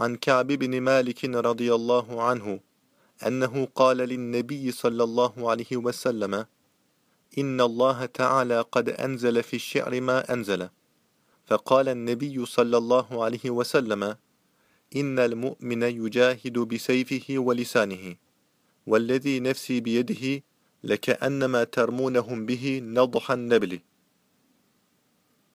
عن كعب بن مالك رضي الله عنه أنه قال للنبي صلى الله عليه وسلم إن الله تعالى قد أنزل في الشعر ما أنزل. فقال النبي صلى الله عليه وسلم إن المؤمن يجاهد بسيفه ولسانه والذي نفسي بيده لكأنما ترمونهم به نضح النبل.